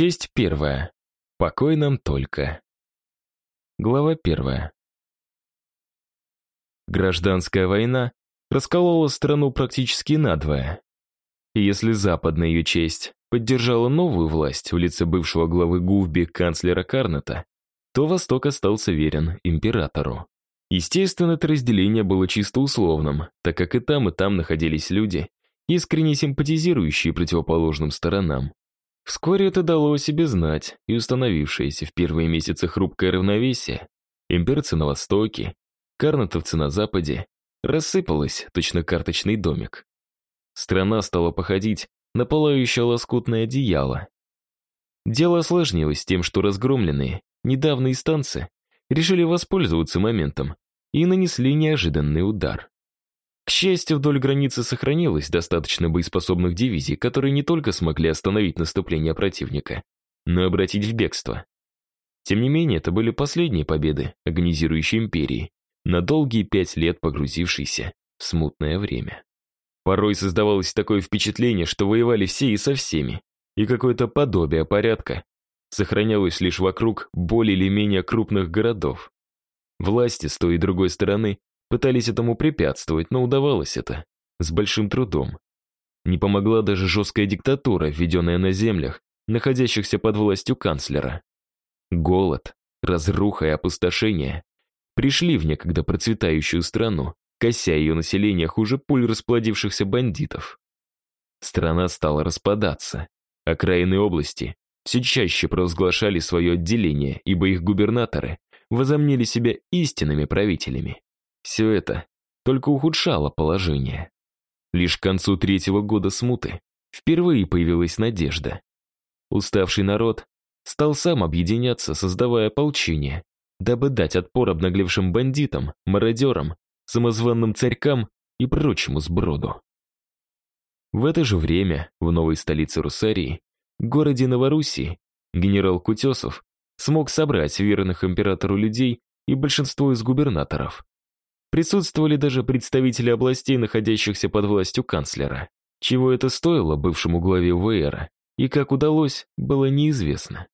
Часть первая. Покой нам только. Глава первая. Гражданская война расколола страну практически надвое. И если западная ее честь поддержала новую власть в лице бывшего главы ГУВБИ канцлера Карната, то Восток остался верен императору. Естественно, это разделение было чисто условным, так как и там, и там находились люди, искренне симпатизирующие противоположным сторонам. Вскоре это дало о себе знать, и установившееся в первые месяцы хрупкое равновесие, имперцы на востоке, карнатовцы на западе, рассыпалось, точно карточный домик. Страна стала походить на пылающее лоскутное одеяло. Дело осложнилось тем, что разгромленные, недавно станции решили воспользоваться моментом и нанесли неожиданный удар. К счастью, вдоль границы сохранилось достаточно боеспособных дивизий, которые не только смогли остановить наступление противника, но и обратить в бегство. Тем не менее, это были последние победы агонизирующей империи, на долгие пять лет погрузившейся в смутное время. Порой создавалось такое впечатление, что воевали все и со всеми, и какое-то подобие порядка сохранялось лишь вокруг более или менее крупных городов. Власти с той и другой стороны Пытались этому препятствовать, но удавалось это с большим трудом. Не помогла даже жесткая диктатура, введенная на землях, находящихся под властью канцлера. Голод, разруха и опустошение пришли в некогда процветающую страну, кося ее население хуже пуль расплодившихся бандитов. Страна стала распадаться. Окраины области все чаще провозглашали свое отделение, ибо их губернаторы возомнили себя истинными правителями. Все это только ухудшало положение. Лишь к концу третьего года смуты впервые появилась надежда. Уставший народ стал сам объединяться, создавая ополчение, дабы дать отпор обнаглевшим бандитам, мародерам, самозванным царькам и прочему сброду. В это же время в новой столице Русарии, городе Новороссии, генерал Кутесов смог собрать верных императору людей и большинство из губернаторов. Присутствовали даже представители областей, находящихся под властью канцлера. Чего это стоило бывшему главе ВР, и как удалось, было неизвестно.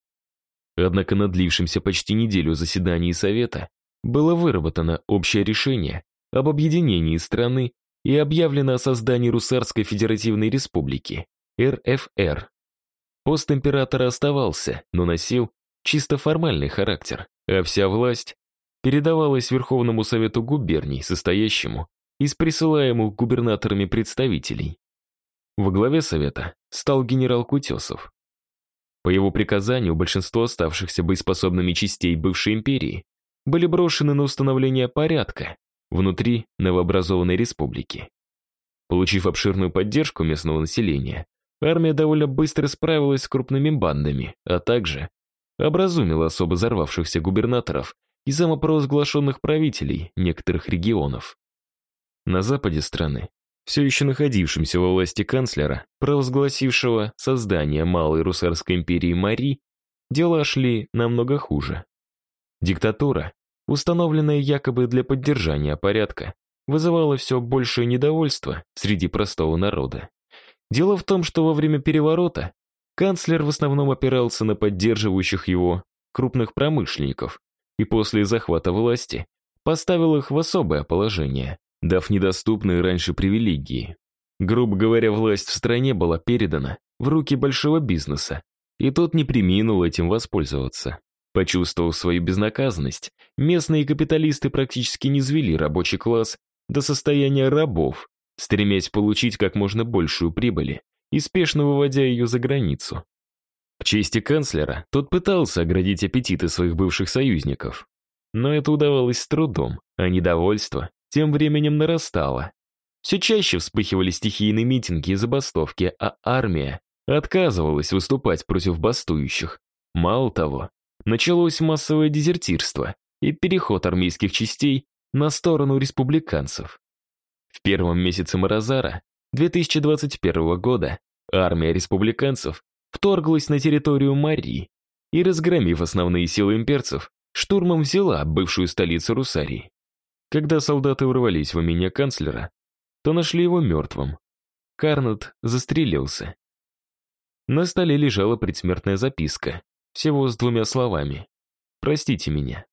Однако на длившемся почти неделю заседании Совета было выработано общее решение об объединении страны и объявлено о создании Русарской Федеративной Республики, РФР. Пост императора оставался, но носил чисто формальный характер, а вся власть передавалось Верховному Совету губерний, состоящему из присылаемых губернаторами представителей. Во главе Совета стал генерал Кутесов. По его приказанию большинство оставшихся боеспособными частей бывшей империи были брошены на установление порядка внутри новообразованной республики. Получив обширную поддержку местного населения, армия довольно быстро справилась с крупными бандами, а также образумила особо взорвавшихся губернаторов и самопровозглашенных правителей некоторых регионов. На западе страны, все еще находившимся во власти канцлера, провозгласившего создание Малой Русарской империи Мари, дела шли намного хуже. Диктатура, установленная якобы для поддержания порядка, вызывала все большее недовольство среди простого народа. Дело в том, что во время переворота канцлер в основном опирался на поддерживающих его крупных промышленников, и после захвата власти поставил их в особое положение, дав недоступные раньше привилегии. Грубо говоря, власть в стране была передана в руки большого бизнеса, и тот не приминул этим воспользоваться. Почувствовав свою безнаказанность, местные капиталисты практически не звели рабочий класс до состояния рабов, стремясь получить как можно большую прибыль и спешно выводя ее за границу. К чести канцлера, тот пытался оградить аппетиты своих бывших союзников. Но это удавалось с трудом, а недовольство тем временем нарастало. Все чаще вспыхивали стихийные митинги и забастовки, а армия отказывалась выступать против бастующих. Мало того, началось массовое дезертирство и переход армейских частей на сторону республиканцев. В первом месяце Морозара 2021 года армия республиканцев вторглась на территорию Марии и, разгромив основные силы имперцев, штурмом взяла бывшую столицу Русарии. Когда солдаты ворвались в имение канцлера, то нашли его мертвым. Карнет застрелился. На столе лежала предсмертная записка, всего с двумя словами. «Простите меня».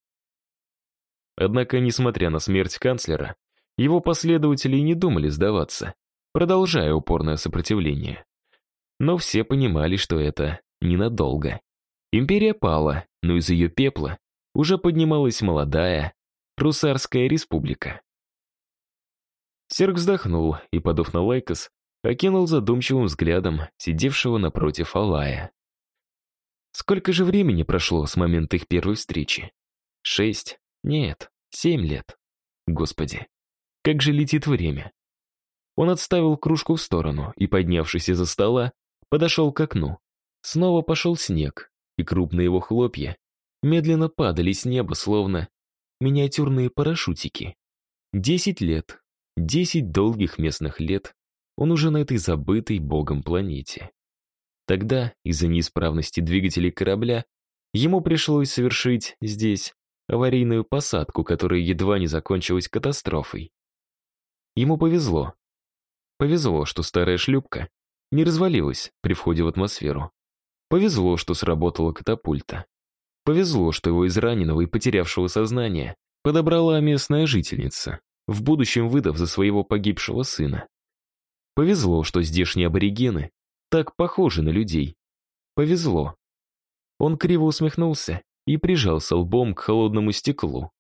Однако, несмотря на смерть канцлера, его последователи не думали сдаваться, продолжая упорное сопротивление. Но все понимали, что это ненадолго. Империя пала, но из ее пепла уже поднималась молодая Русарская республика. Серг вздохнул и, подув на Лайкос, окинул задумчивым взглядом сидевшего напротив Алая. Сколько же времени прошло с момента их первой встречи? Шесть? Нет, семь лет. Господи, как же летит время. Он отставил кружку в сторону и, поднявшись из-за стола, подошел к окну. Снова пошел снег, и крупные его хлопья медленно падали с неба, словно миниатюрные парашютики. Десять лет, десять долгих местных лет он уже на этой забытой богом планете. Тогда, из-за неисправности двигателей корабля, ему пришлось совершить здесь аварийную посадку, которая едва не закончилась катастрофой. Ему повезло. Повезло, что старая шлюпка не развалилась при входе в атмосферу. Повезло, что сработала катапульта. Повезло, что его израненного и потерявшего сознание подобрала местная жительница, в будущем выдав за своего погибшего сына. Повезло, что здешние аборигены так похожи на людей. Повезло. Он криво усмехнулся и прижался лбом к холодному стеклу.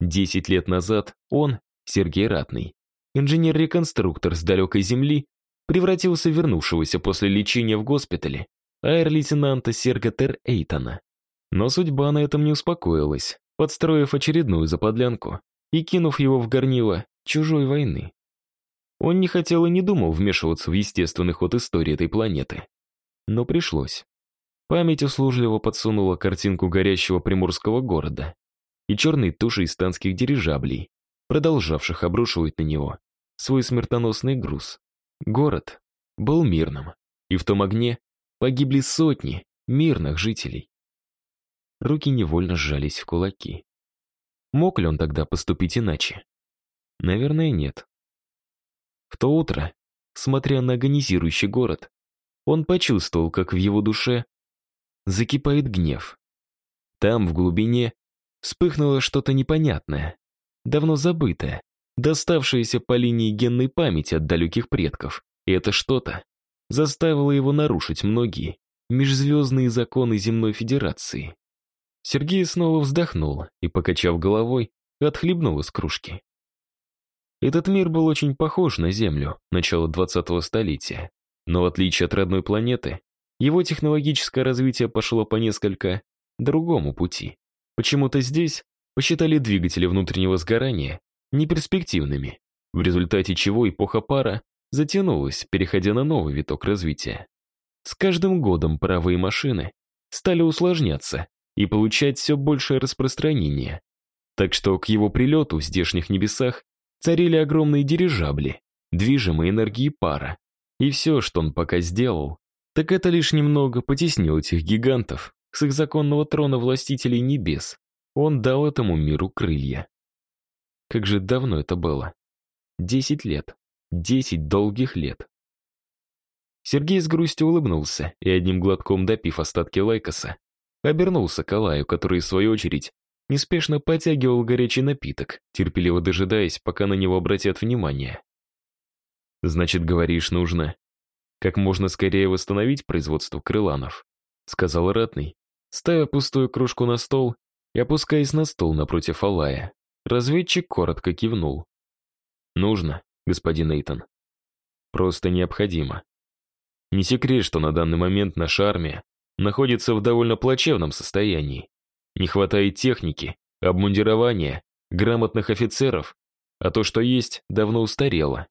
Десять лет назад он, Сергей Ратный, инженер-реконструктор с далекой земли, превратился в вернувшегося после лечения в госпитале аэр-лейтенанта Серга Тер Эйтона. Но судьба на этом не успокоилась, подстроив очередную заподлянку и кинув его в горнило чужой войны. Он не хотел и не думал вмешиваться в естественный ход истории этой планеты. Но пришлось. Память услужливо подсунула картинку горящего приморского города и черной туши истанских дирижаблей, продолжавших обрушивать на него свой смертоносный груз. Город был мирным, и в том огне погибли сотни мирных жителей. Руки невольно сжались в кулаки. Мог ли он тогда поступить иначе? Наверное, нет. В то утро, смотря на агонизирующий город, он почувствовал, как в его душе закипает гнев. Там, в глубине, вспыхнуло что-то непонятное, давно забытое, доставшееся по линии генной памяти от далеких предков. И это что-то заставило его нарушить многие межзвездные законы Земной Федерации. Сергей снова вздохнул и, покачав головой, отхлебнул из кружки. Этот мир был очень похож на Землю начала 20-го столетия, но в отличие от родной планеты, его технологическое развитие пошло по несколько другому пути. Почему-то здесь посчитали двигатели внутреннего сгорания неперспективными, в результате чего эпоха пара затянулась, переходя на новый виток развития. С каждым годом паровые машины стали усложняться и получать все большее распространение. Так что к его прилету в здешних небесах царили огромные дирижабли, движимые энергией пара. И все, что он пока сделал, так это лишь немного потеснил этих гигантов с их законного трона властителей небес. Он дал этому миру крылья. Как же давно это было? Десять лет. Десять долгих лет. Сергей с грустью улыбнулся и одним глотком допив остатки лайкоса, обернулся к Алаю, который, в свою очередь, неспешно потягивал горячий напиток, терпеливо дожидаясь, пока на него обратят внимание. «Значит, говоришь, нужно как можно скорее восстановить производство крыланов», сказал Ратный, ставя пустую кружку на стол и опускаясь на стол напротив Алая. Разведчик коротко кивнул. «Нужно, господин Эйтон. Просто необходимо. Не секрет, что на данный момент наша армия находится в довольно плачевном состоянии. Не хватает техники, обмундирования, грамотных офицеров, а то, что есть, давно устарело.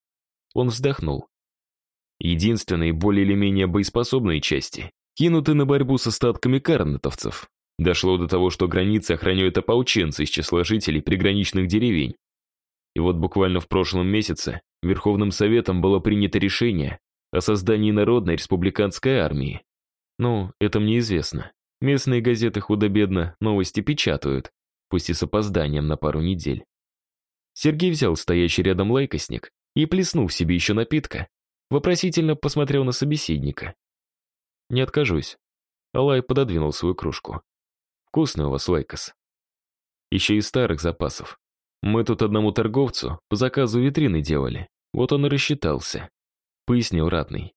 Он вздохнул. Единственные более или менее боеспособные части кинуты на борьбу с остатками карнетовцев. Дошло до того, что границы охраняют ополченцы из числа жителей приграничных деревень. И вот буквально в прошлом месяце Верховным Советом было принято решение о создании Народной республиканской армии. Ну, это мне известно. Местные газеты худо-бедно новости печатают, пусть и с опозданием на пару недель. Сергей взял стоящий рядом лайкосник и, плеснув себе еще напитка, вопросительно посмотрел на собеседника. не откажусь. Алай пододвинул свою кружку. Вкусный у вас лайкос. Еще из старых запасов. Мы тут одному торговцу по заказу витрины делали. Вот он и рассчитался. Пояснил ратный.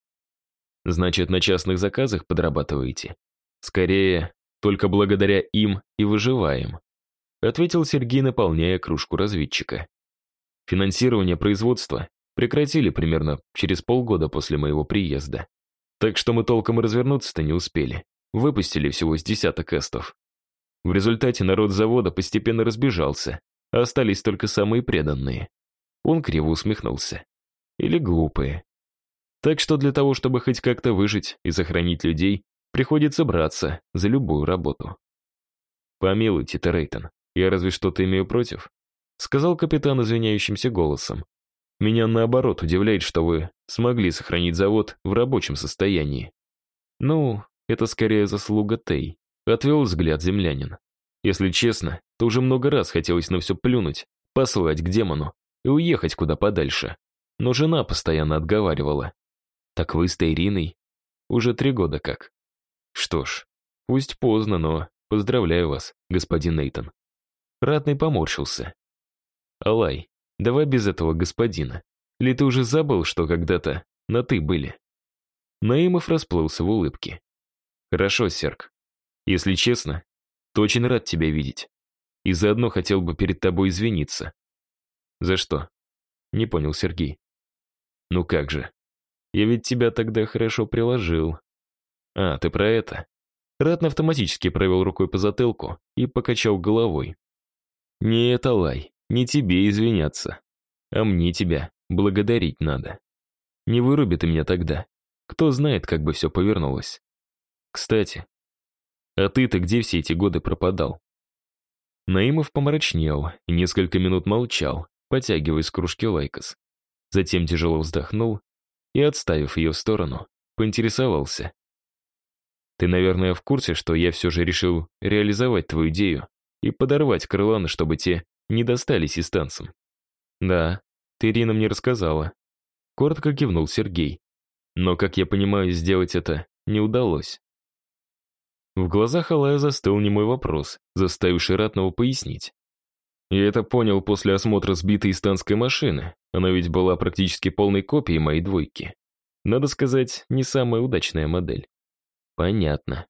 Значит, на частных заказах подрабатываете? Скорее, только благодаря им и выживаем. Ответил Сергей, наполняя кружку разведчика. Финансирование производства прекратили примерно через полгода после моего приезда. Так что мы толком и развернуться-то не успели. Выпустили всего с десяток эстов. В результате народ завода постепенно разбежался, а остались только самые преданные. Он криво усмехнулся. Или глупые. Так что для того, чтобы хоть как-то выжить и сохранить людей, приходится браться за любую работу. «Помилуйте, Терейтон, я разве что-то имею против?» Сказал капитан извиняющимся голосом. «Меня наоборот удивляет, что вы смогли сохранить завод в рабочем состоянии». «Ну, это скорее заслуга Тей», — отвел взгляд землянин. «Если честно, то уже много раз хотелось на все плюнуть, послать к демону и уехать куда подальше. Но жена постоянно отговаривала. Так вы с Тайриной? Уже три года как. Что ж, пусть поздно, но поздравляю вас, господин Нейтон. Ратный поморщился. Алай, давай без этого господина. Ли ты уже забыл, что когда-то на «ты» были?» Наимов расплылся в улыбке. «Хорошо, Серк. Если честно, то очень рад тебя видеть. И заодно хотел бы перед тобой извиниться». «За что?» Не понял Сергей. «Ну как же. Я ведь тебя тогда хорошо приложил». «А, ты про это?» Ратно автоматически провел рукой по затылку и покачал головой. «Не это лай, не тебе извиняться, а мне тебя благодарить надо. Не выруби ты меня тогда. Кто знает, как бы все повернулось. Кстати, а ты-то где все эти годы пропадал?» Наимов помрачнел и несколько минут молчал, потягивая из кружки лайкос. Затем тяжело вздохнул и, отставив ее в сторону, поинтересовался. Ты, наверное, в курсе, что я все же решил реализовать твою идею и подорвать крыланы, чтобы те не достались истанцам. Да, ты Ирина мне рассказала. Коротко кивнул Сергей. Но, как я понимаю, сделать это не удалось. В глазах Алая застыл немой вопрос, заставивший Ратного пояснить. Я это понял после осмотра сбитой истанской машины. Она ведь была практически полной копией моей двойки. Надо сказать, не самая удачная модель. Понятно.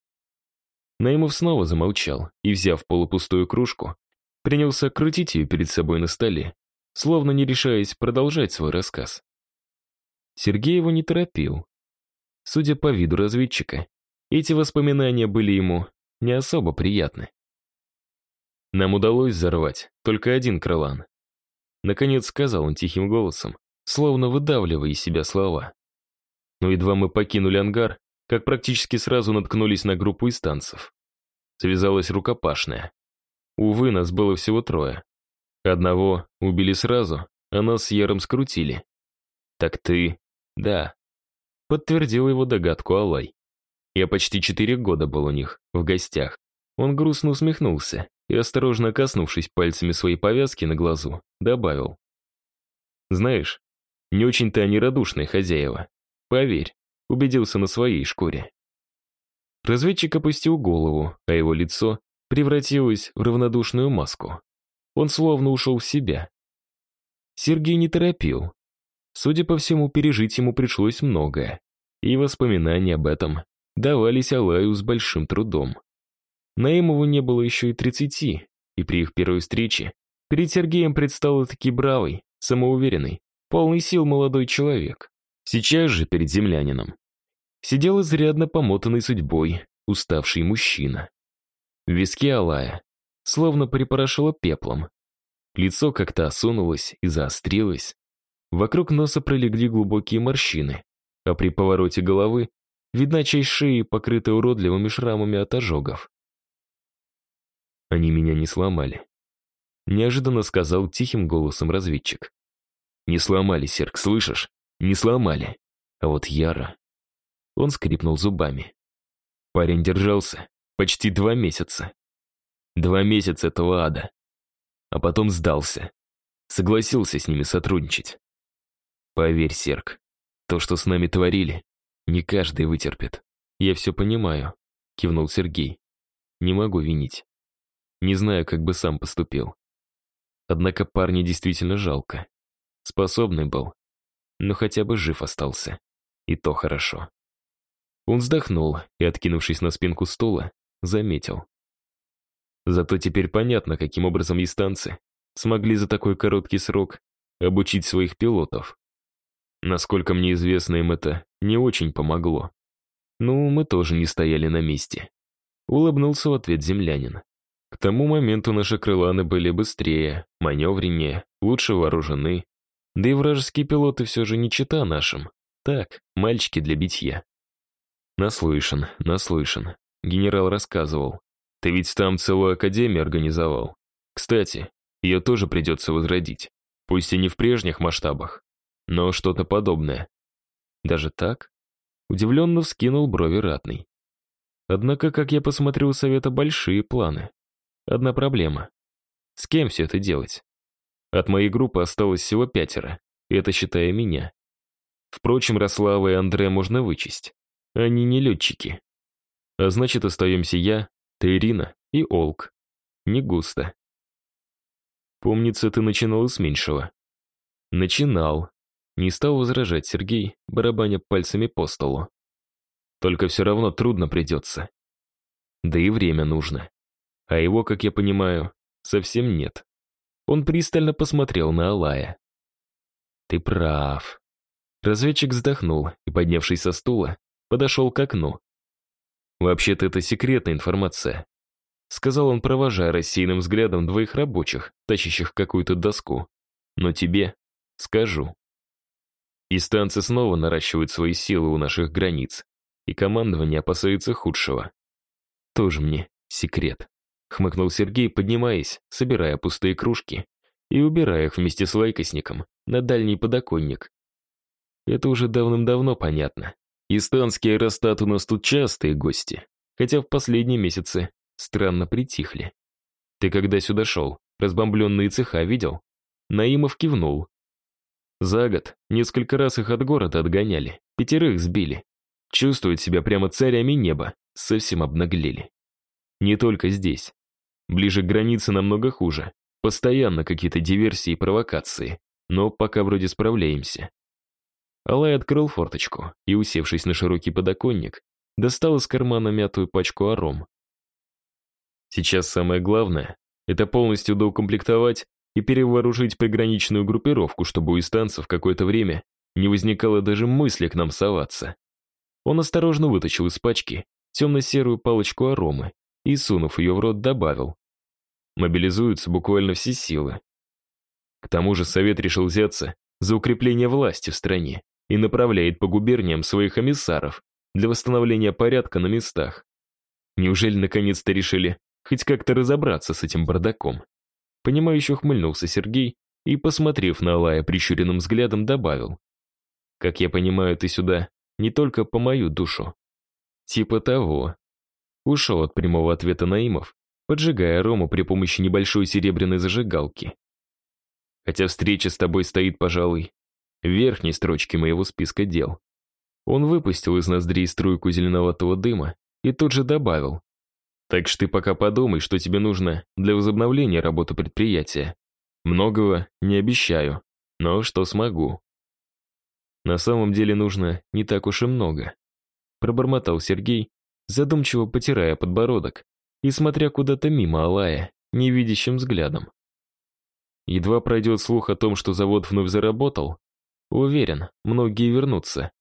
Наймов снова замолчал и, взяв полупустую кружку, принялся крутить ее перед собой на столе, словно не решаясь продолжать свой рассказ. Сергей его не торопил. Судя по виду разведчика, эти воспоминания были ему не особо приятны. Нам удалось взорвать только один крылан. Наконец сказал он тихим голосом, словно выдавливая из себя слова. Но едва мы покинули ангар, как практически сразу наткнулись на группу истанцев. Связалась рукопашная. Увы, нас было всего трое. Одного убили сразу, а нас с Яром скрутили. «Так ты...» «Да», — подтвердил его догадку Алай. «Я почти четыре года был у них, в гостях». Он грустно усмехнулся и, осторожно коснувшись пальцами своей повязки на глазу, добавил. «Знаешь, не очень-то они радушные хозяева. Поверь, убедился на своей шкуре. Разведчик опустил голову, а его лицо превратилось в равнодушную маску. Он словно ушел в себя. Сергей не торопил. Судя по всему, пережить ему пришлось многое, и воспоминания об этом давались Алаю с большим трудом. Наимову не было еще и тридцати, и при их первой встрече перед Сергеем предстал таки бравый, самоуверенный, полный сил молодой человек. Сейчас же перед землянином сидел изрядно помотанный судьбой, уставший мужчина. В виске Алая словно припорошило пеплом. Лицо как-то осунулось и заострилось. Вокруг носа пролегли глубокие морщины, а при повороте головы видна часть шеи, покрытая уродливыми шрамами от ожогов. Они меня не сломали. Неожиданно сказал тихим голосом разведчик. Не сломали, Серк, слышишь? Не сломали. А вот Яра... Он скрипнул зубами. Парень держался почти два месяца. Два месяца этого ада. А потом сдался. Согласился с ними сотрудничать. Поверь, Серк, то, что с нами творили, не каждый вытерпит. «Я все понимаю», — кивнул Сергей. «Не могу винить. Не знаю, как бы сам поступил. Однако парня действительно жалко. Способный был, но хотя бы жив остался. И то хорошо». Он вздохнул и, откинувшись на спинку стула, заметил. Зато теперь понятно, каким образом ястанцы смогли за такой короткий срок обучить своих пилотов. Насколько мне известно, им это не очень помогло. Ну, мы тоже не стояли на месте. Улыбнулся в ответ землянин. К тому моменту наши крыланы были быстрее, маневреннее, лучше вооружены. Да и вражеские пилоты все же не чита нашим. Так, мальчики для битья. Наслышан, наслышан. Генерал рассказывал. Ты ведь там целую академию организовал. Кстати, ее тоже придется возродить. Пусть и не в прежних масштабах, но что-то подобное. Даже так? Удивленно вскинул брови ратный. Однако, как я посмотрю, у совета большие планы. Одна проблема. С кем все это делать? От моей группы осталось всего пятеро, это считая меня. Впрочем, Рослава и Андре можно вычесть. Они не летчики. А значит, остаемся я, ты Ирина и Олк. Не густо. Помнится, ты начинал с меньшего. Начинал. Не стал возражать Сергей, барабаня пальцами по столу. Только все равно трудно придется. Да и время нужно. А его, как я понимаю, совсем нет. Он пристально посмотрел на Алая. Ты прав. Разведчик вздохнул и, поднявшись со стула, подошел к окну. Вообще-то это секретная информация сказал он, провожая рассеянным взглядом двоих рабочих, тащащих какую-то доску. Но тебе скажу. Истанцы снова наращивают свои силы у наших границ, и командование опасается худшего. Тоже мне секрет. Хмыкнул Сергей, поднимаясь, собирая пустые кружки и убирая их вместе с лайкосником на дальний подоконник. Это уже давным-давно понятно. Истанские аэростат у нас тут частые гости, хотя в последние месяцы странно притихли. «Ты когда сюда шел, разбомбленные цеха видел?» Наимов кивнул. За год несколько раз их от города отгоняли, пятерых сбили. Чувствуют себя прямо царями неба, совсем обнаглели. Не только здесь. Ближе к границе намного хуже. Постоянно какие-то диверсии и провокации. Но пока вроде справляемся. Алай открыл форточку и, усевшись на широкий подоконник, достал из кармана мятую пачку аром. Сейчас самое главное — это полностью доукомплектовать и перевооружить приграничную группировку, чтобы у истанцев какое-то время не возникало даже мысли к нам соваться. Он осторожно вытащил из пачки темно-серую палочку аромы и, сунув ее в рот, добавил. Мобилизуются буквально все силы. К тому же Совет решил взяться за укрепление власти в стране и направляет по губерниям своих эмиссаров для восстановления порядка на местах. Неужели наконец-то решили хоть как-то разобраться с этим бардаком. Понимающе ухмыльнулся Сергей и, посмотрев на Алая прищуренным взглядом, добавил. «Как я понимаю, ты сюда не только по мою душу». «Типа того». Ушел от прямого ответа Наимов, поджигая Рому при помощи небольшой серебряной зажигалки. Хотя встреча с тобой стоит, пожалуй, в верхней строчке моего списка дел. Он выпустил из ноздрей струйку зеленоватого дыма и тут же добавил. Так что ты пока подумай, что тебе нужно для возобновления работы предприятия. Многого не обещаю, но что смогу. На самом деле нужно не так уж и много. Пробормотал Сергей, задумчиво потирая подбородок и смотря куда-то мимо Алая, невидящим взглядом. Едва пройдет слух о том, что завод вновь заработал, уверен, многие вернутся.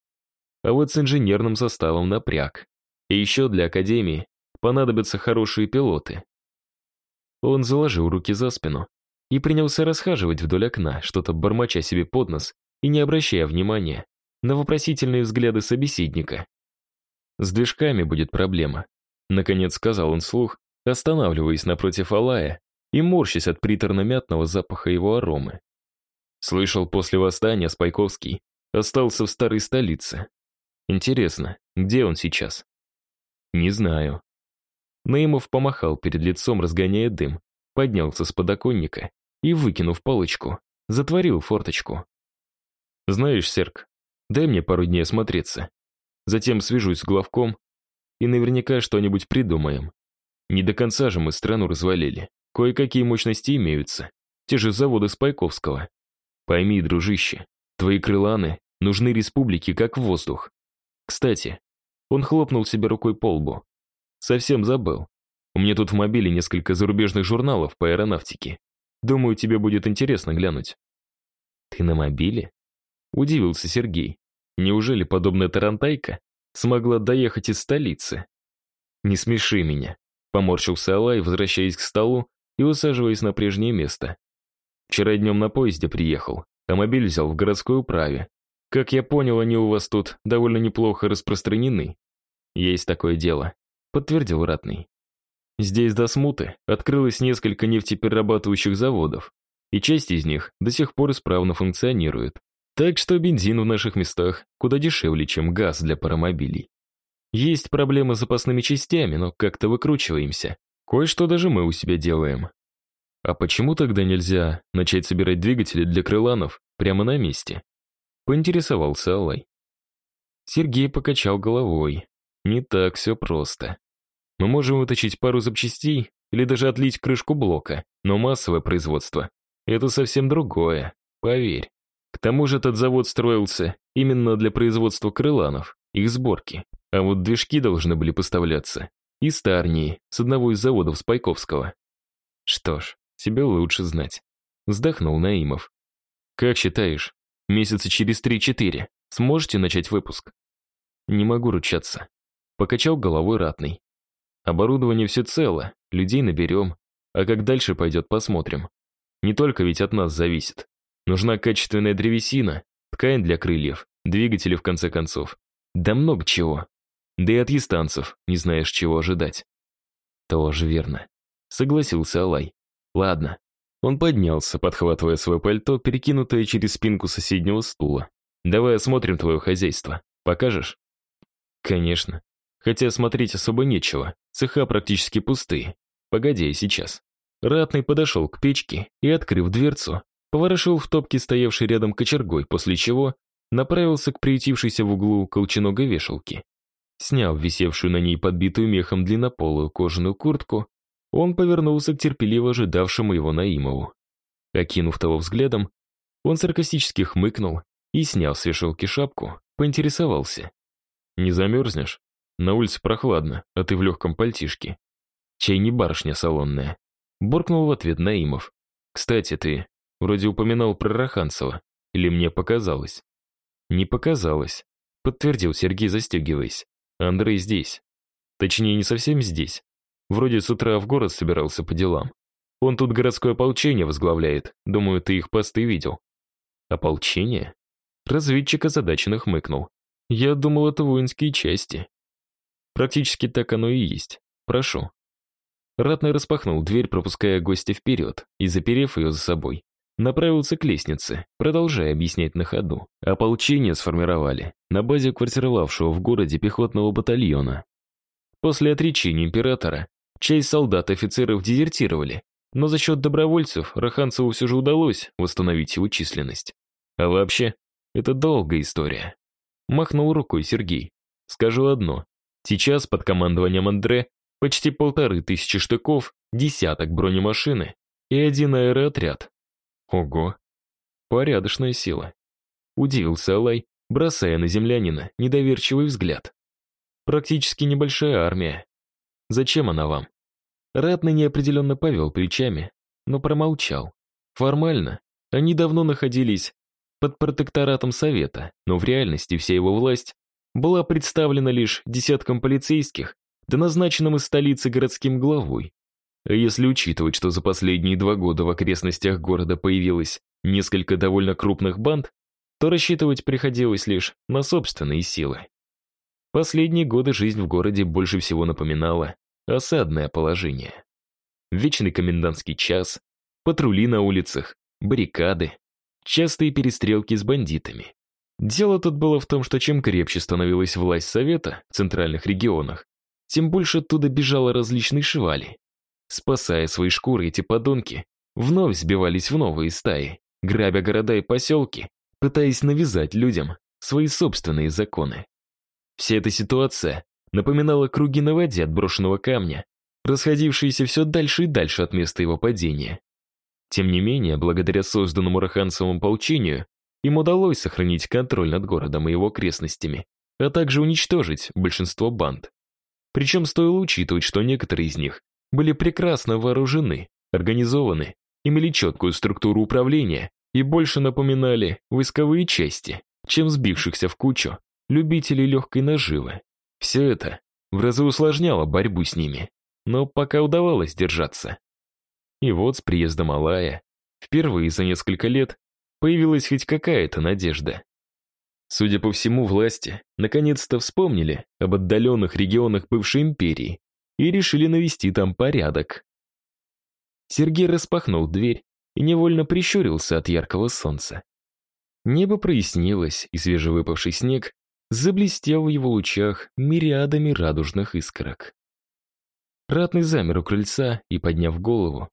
А вот с инженерным составом напряг. И еще для Академии понадобятся хорошие пилоты. Он заложил руки за спину и принялся расхаживать вдоль окна, что-то бормоча себе под нос и не обращая внимания на вопросительные взгляды собеседника. «С движками будет проблема», — наконец сказал он слух, останавливаясь напротив Алая и морщась от приторно-мятного запаха его аромы. Слышал, после восстания Спайковский остался в старой столице. Интересно, где он сейчас? Не знаю. Наимов помахал перед лицом, разгоняя дым, поднялся с подоконника и, выкинув палочку, затворил форточку. «Знаешь, Серк, дай мне пару дней осмотреться. Затем свяжусь с главком и наверняка что-нибудь придумаем. Не до конца же мы страну развалили. Кое-какие мощности имеются. Те же заводы Спайковского. Пойми, дружище, твои крыланы нужны республике как воздух. Кстати, он хлопнул себе рукой по лбу. Совсем забыл. У меня тут в мобиле несколько зарубежных журналов по аэронавтике. Думаю, тебе будет интересно глянуть. Ты на мобиле? Удивился Сергей. Неужели подобная тарантайка смогла доехать из столицы? Не смеши меня, поморщился Алай, возвращаясь к столу и усаживаясь на прежнее место. Вчера днем на поезде приехал, а мобиль взял в городской управе. Как я понял, они у вас тут довольно неплохо распространены. Есть такое дело, подтвердил Ратный. Здесь до смуты открылось несколько нефтеперерабатывающих заводов, и часть из них до сих пор исправно функционирует. Так что бензин в наших местах куда дешевле, чем газ для паромобилей. Есть проблемы с запасными частями, но как-то выкручиваемся. Кое-что даже мы у себя делаем. А почему тогда нельзя начать собирать двигатели для крыланов прямо на месте? Поинтересовался Алай. Сергей покачал головой. Не так все просто. Мы можем выточить пару запчастей или даже отлить крышку блока, но массовое производство — это совсем другое, поверь. К тому же этот завод строился именно для производства крыланов, их сборки, а вот движки должны были поставляться из Старнии, с одного из заводов Спайковского. Что ж, тебе лучше знать. Вздохнул Наимов. Как считаешь, месяца через три-четыре сможете начать выпуск? Не могу ручаться. Покачал головой ратный. Оборудование все цело, людей наберем, а как дальше пойдет, посмотрим. Не только ведь от нас зависит. Нужна качественная древесина, ткань для крыльев, двигатели в конце концов. Да много чего. Да и от ястанцев не знаешь, чего ожидать. Тоже верно. Согласился Алай. Ладно. Он поднялся, подхватывая свое пальто, перекинутое через спинку соседнего стула. Давай осмотрим твое хозяйство. Покажешь? Конечно. Хотя смотреть особо нечего, цеха практически пустые. Погоди, сейчас. Ратный подошел к печке и, открыв дверцу, поворошил в топке стоявшей рядом кочергой, после чего направился к приютившейся в углу колченогой вешалке. Сняв висевшую на ней подбитую мехом длиннополую кожаную куртку, он повернулся к терпеливо ожидавшему его Наимову. Окинув того взглядом, он саркастически хмыкнул и, сняв с вешалки шапку, поинтересовался. «Не замерзнешь?» На улице прохладно, а ты в легком пальтишке. Чай не барышня салонная. Буркнул в ответ Наимов. Кстати, ты вроде упоминал про Раханцева. Или мне показалось? Не показалось. Подтвердил Сергей, застегиваясь. Андрей здесь. Точнее, не совсем здесь. Вроде с утра в город собирался по делам. Он тут городское ополчение возглавляет. Думаю, ты их посты видел. Ополчение? Разведчик озадаченно хмыкнул. Я думал, это воинские части. Практически так оно и есть. Прошу. Ратный распахнул дверь, пропуская гостя вперед, и, заперев ее за собой, направился к лестнице, продолжая объяснять на ходу. Ополчение сформировали на базе квартировавшего в городе пехотного батальона. После отречения императора часть солдат и офицеров дезертировали, но за счет добровольцев Раханцеву все же удалось восстановить его численность. А вообще, это долгая история. Махнул рукой Сергей. Скажу одно, Сейчас под командованием Андре почти полторы тысячи штыков, десяток бронемашины и один аэроотряд. Ого, порядочная сила. Удивился Алай, бросая на землянина недоверчивый взгляд. Практически небольшая армия. Зачем она вам? Ратный неопределенно повел плечами, но промолчал. Формально, они давно находились под протекторатом Совета, но в реальности вся его власть была представлена лишь десятком полицейских, да назначенным из столицы городским главой. А если учитывать, что за последние два года в окрестностях города появилось несколько довольно крупных банд, то рассчитывать приходилось лишь на собственные силы. Последние годы жизнь в городе больше всего напоминала осадное положение. Вечный комендантский час, патрули на улицах, баррикады, частые перестрелки с бандитами. Дело тут было в том, что чем крепче становилась власть Совета в центральных регионах, тем больше оттуда бежало различной швали. Спасая свои шкуры, эти подонки вновь сбивались в новые стаи, грабя города и поселки, пытаясь навязать людям свои собственные законы. Вся эта ситуация напоминала круги на воде от брошенного камня, расходившиеся все дальше и дальше от места его падения. Тем не менее, благодаря созданному Раханцевому ополчению, им удалось сохранить контроль над городом и его окрестностями, а также уничтожить большинство банд. Причем стоило учитывать, что некоторые из них были прекрасно вооружены, организованы, имели четкую структуру управления и больше напоминали войсковые части, чем сбившихся в кучу любителей легкой наживы. Все это в разы усложняло борьбу с ними, но пока удавалось держаться. И вот с приездом Алая впервые за несколько лет появилась хоть какая-то надежда. Судя по всему, власти наконец-то вспомнили об отдаленных регионах бывшей империи и решили навести там порядок. Сергей распахнул дверь и невольно прищурился от яркого солнца. Небо прояснилось, и свежевыпавший снег заблестел в его лучах мириадами радужных искорок. Ратный замер у крыльца и, подняв голову,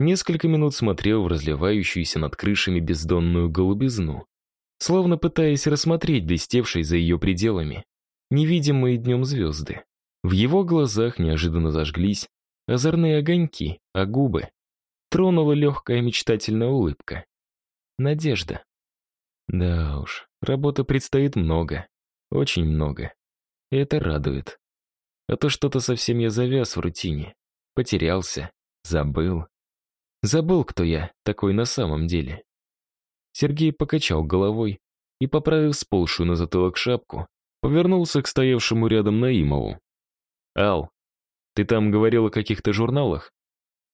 несколько минут смотрел в разливающуюся над крышами бездонную голубизну словно пытаясь рассмотреть блестевшие за ее пределами невидимые днем звезды. В его глазах неожиданно зажглись озорные огоньки, а губы тронула легкая мечтательная улыбка. Надежда. Да уж, работы предстоит много, очень много. И это радует. А то что-то совсем я завяз в рутине. Потерялся, забыл. Забыл, кто я такой на самом деле. Сергей покачал головой и, поправив сползшую на затылок шапку, повернулся к стоявшему рядом Наимову. «Ал, ты там говорил о каких-то журналах?»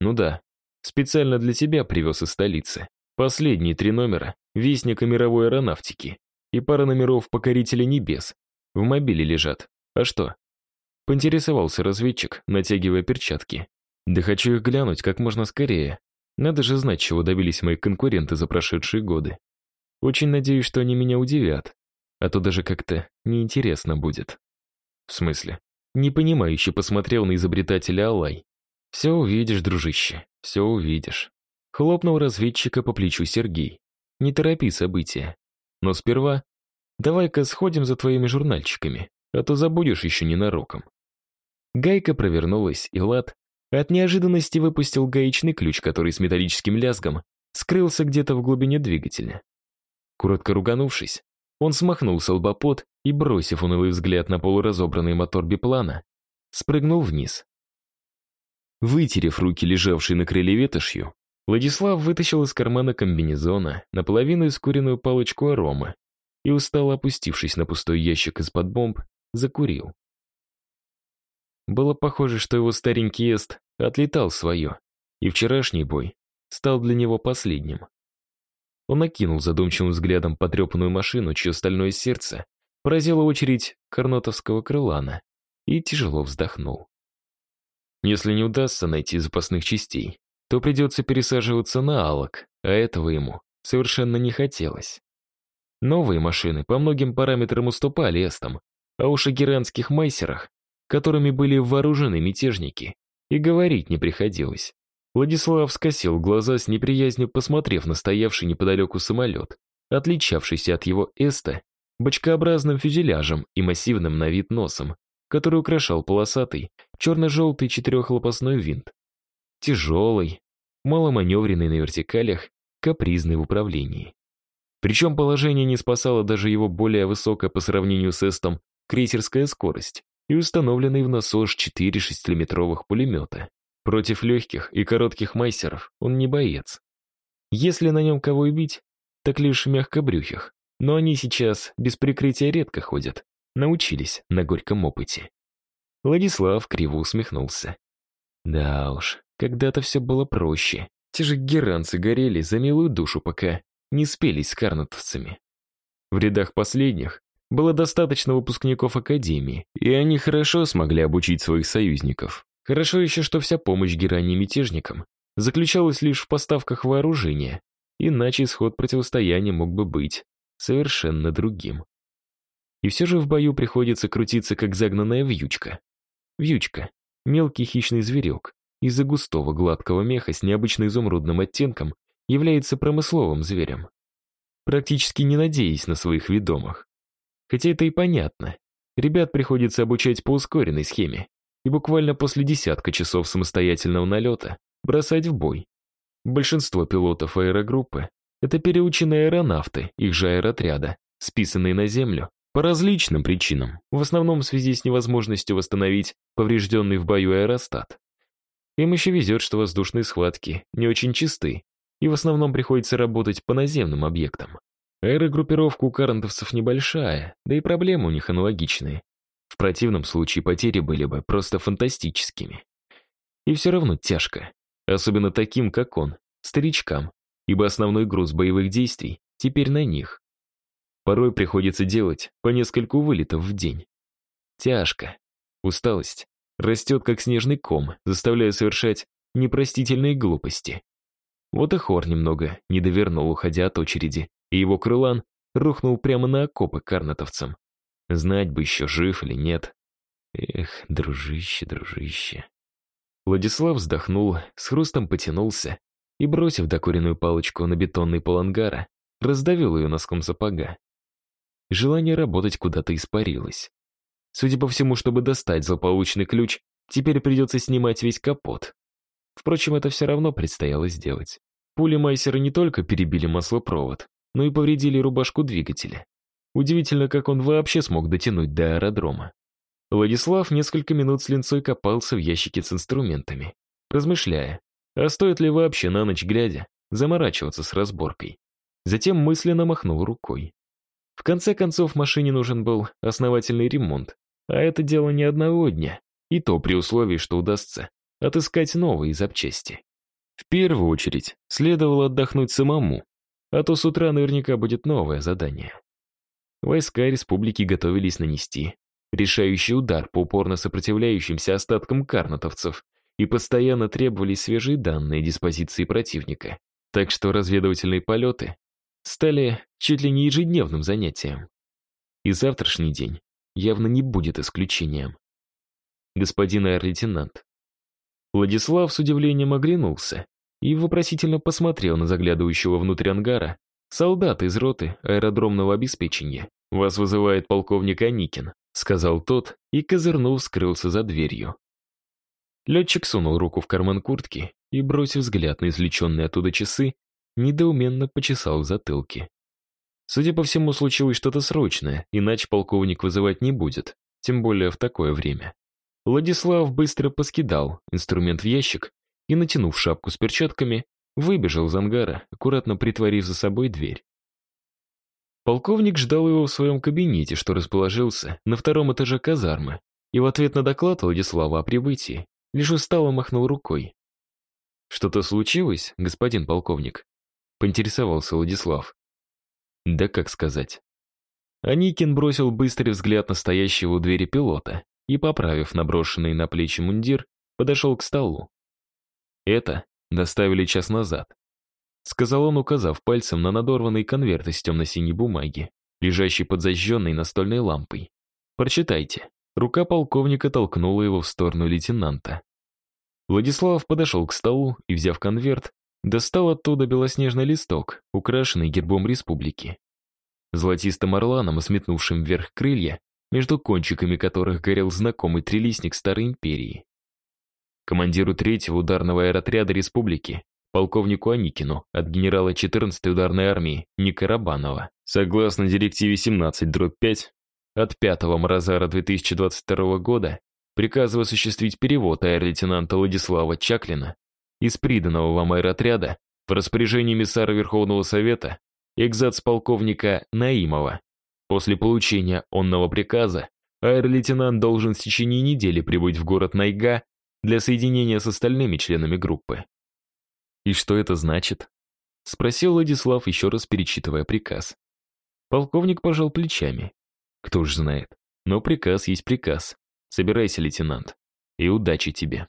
«Ну да, специально для тебя привез из столицы. Последние три номера Вестника мировой аэронавтики и пара номеров Покорителя небес. В мобиле лежат. А что?» Поинтересовался разведчик, натягивая перчатки. «Да хочу их глянуть как можно скорее. Надо же знать, чего добились мои конкуренты за прошедшие годы. Очень надеюсь, что они меня удивят, а то даже как-то неинтересно будет. В смысле? Непонимающе посмотрел на изобретателя Алай. Все увидишь, дружище, все увидишь. Хлопнул разведчика по плечу Сергей. Не торопи события. Но сперва давай-ка сходим за твоими журнальчиками, а то забудешь еще ненароком. Гайка провернулась, и Лад от неожиданности выпустил гаечный ключ, который с металлическим лязгом скрылся где-то в глубине двигателя. Коротко руганувшись, он смахнул с лбопот и, бросив унылый взгляд на полуразобранный мотор биплана, спрыгнул вниз. Вытерев руки, лежавшие на крыле ветошью, Владислав вытащил из кармана комбинезона наполовину искуренную палочку аромы и, устало опустившись на пустой ящик из-под бомб, закурил. Было похоже, что его старенький эст отлетал свое, и вчерашний бой стал для него последним. Он накинул задумчивым взглядом потрепанную машину, чье стальное сердце поразило очередь карнотовского крылана, и тяжело вздохнул. Если не удастся найти запасных частей, то придется пересаживаться на алок, а этого ему совершенно не хотелось. Новые машины по многим параметрам уступали эстам, а уж о геранских майсерах которыми были вооружены мятежники, и говорить не приходилось. Владислав скосил глаза с неприязнью, посмотрев на стоявший неподалеку самолет, отличавшийся от его эста бочкообразным фюзеляжем и массивным на вид носом, который украшал полосатый, черно-желтый четырехлопастной винт. Тяжелый, маломаневренный на вертикалях, капризный в управлении. Причем положение не спасало даже его более высокая по сравнению с эстом крейсерская скорость и установленный в насос 4 шестиметровых пулемета. Против легких и коротких майсеров он не боец. Если на нем кого и бить, так лишь мягкобрюхих. Но они сейчас без прикрытия редко ходят. Научились на горьком опыте. Владислав криво усмехнулся. Да уж, когда-то все было проще. Те же геранцы горели за милую душу, пока не спелись с карнатовцами. В рядах последних было достаточно выпускников Академии, и они хорошо смогли обучить своих союзников. Хорошо еще, что вся помощь Герани мятежникам заключалась лишь в поставках вооружения, иначе исход противостояния мог бы быть совершенно другим. И все же в бою приходится крутиться, как загнанная вьючка. Вьючка — мелкий хищный зверек, из-за густого гладкого меха с необычно изумрудным оттенком является промысловым зверем. Практически не надеясь на своих ведомых. Хотя это и понятно. ребят приходится обучать по ускоренной схеме и буквально после десятка часов самостоятельного налета бросать в бой. Большинство пилотов аэрогруппы — это переученные аэронавты, их же аэротряда, списанные на Землю по различным причинам, в основном в связи с невозможностью восстановить поврежденный в бою аэростат. Им еще везет, что воздушные схватки не очень чисты, и в основном приходится работать по наземным объектам. Аэрогруппировка у карантовцев небольшая, да и проблемы у них аналогичные. В противном случае потери были бы просто фантастическими. И все равно тяжко, особенно таким, как он, старичкам, ибо основной груз боевых действий теперь на них. Порой приходится делать по нескольку вылетов в день. Тяжко. Усталость растет как снежный ком, заставляя совершать непростительные глупости. Вот и Хор немного не довернул, уходя от очереди, и его крылан рухнул прямо на окопы карнатовцам. Знать бы еще, жив или нет. Эх, дружище, дружище. Владислав вздохнул, с хрустом потянулся и, бросив докуренную палочку на бетонный пол ангара, раздавил ее носком сапога. Желание работать куда-то испарилось. Судя по всему, чтобы достать злополучный ключ, теперь придется снимать весь капот. Впрочем, это все равно предстояло сделать. Пули Майсера не только перебили маслопровод, но и повредили рубашку двигателя. Удивительно, как он вообще смог дотянуть до аэродрома. Владислав несколько минут с линцой копался в ящике с инструментами, размышляя, а стоит ли вообще на ночь глядя заморачиваться с разборкой. Затем мысленно махнул рукой. В конце концов, машине нужен был основательный ремонт, а это дело не одного дня, и то при условии, что удастся отыскать новые запчасти. В первую очередь, следовало отдохнуть самому, а то с утра наверняка будет новое задание. Войска республики готовились нанести решающий удар по упорно сопротивляющимся остаткам карнатовцев и постоянно требовали свежие данные диспозиции противника. Так что разведывательные полеты стали чуть ли не ежедневным занятием. И завтрашний день явно не будет исключением. Господин аэр-лейтенант. Владислав с удивлением оглянулся и вопросительно посмотрел на заглядывающего внутрь ангара солдата из роты аэродромного обеспечения. «Вас вызывает полковник Аникин», — сказал тот и, козырнув, скрылся за дверью. Летчик сунул руку в карман куртки и, бросив взгляд на извлеченные оттуда часы, недоуменно почесал в затылке. Судя по всему, случилось что-то срочное, иначе полковник вызывать не будет, тем более в такое время. Владислав быстро поскидал инструмент в ящик и, натянув шапку с перчатками, выбежал из ангара, аккуратно притворив за собой дверь. Полковник ждал его в своем кабинете, что расположился на втором этаже казармы, и в ответ на доклад Владислава о прибытии лишь устало махнул рукой. «Что-то случилось, господин полковник?» — поинтересовался Владислав. Да как сказать. Аникин бросил быстрый взгляд на стоящего у двери пилота и, поправив наброшенный на плечи мундир, подошел к столу. Это доставили час назад. Сказал он, указав пальцем на надорванный конверт из темно-синей бумаги, лежащий под зажженной настольной лампой. «Прочитайте». Рука полковника толкнула его в сторону лейтенанта. Владислав подошел к столу и, взяв конверт, достал оттуда белоснежный листок, украшенный гербом республики. Золотистым орланом, осметнувшим вверх крылья, между кончиками которых горел знакомый трилистник Старой Империи. Командиру третьего ударного аэротряда республики, полковнику Аникину от генерала 14-й ударной армии Никарабанова, согласно директиве 17-5 от 5 Морозара 2022 года, приказываю осуществить перевод аэр-лейтенанта Владислава Чаклина из приданного вам аэротряда в распоряжении миссара Верховного Совета экзац-полковника Наимова. После получения онного приказа аэр-лейтенант должен в течение недели прибыть в город Найга для соединения с остальными членами группы. «И что это значит?» — спросил Владислав, еще раз перечитывая приказ. Полковник пожал плечами. «Кто ж знает. Но приказ есть приказ. Собирайся, лейтенант. И удачи тебе».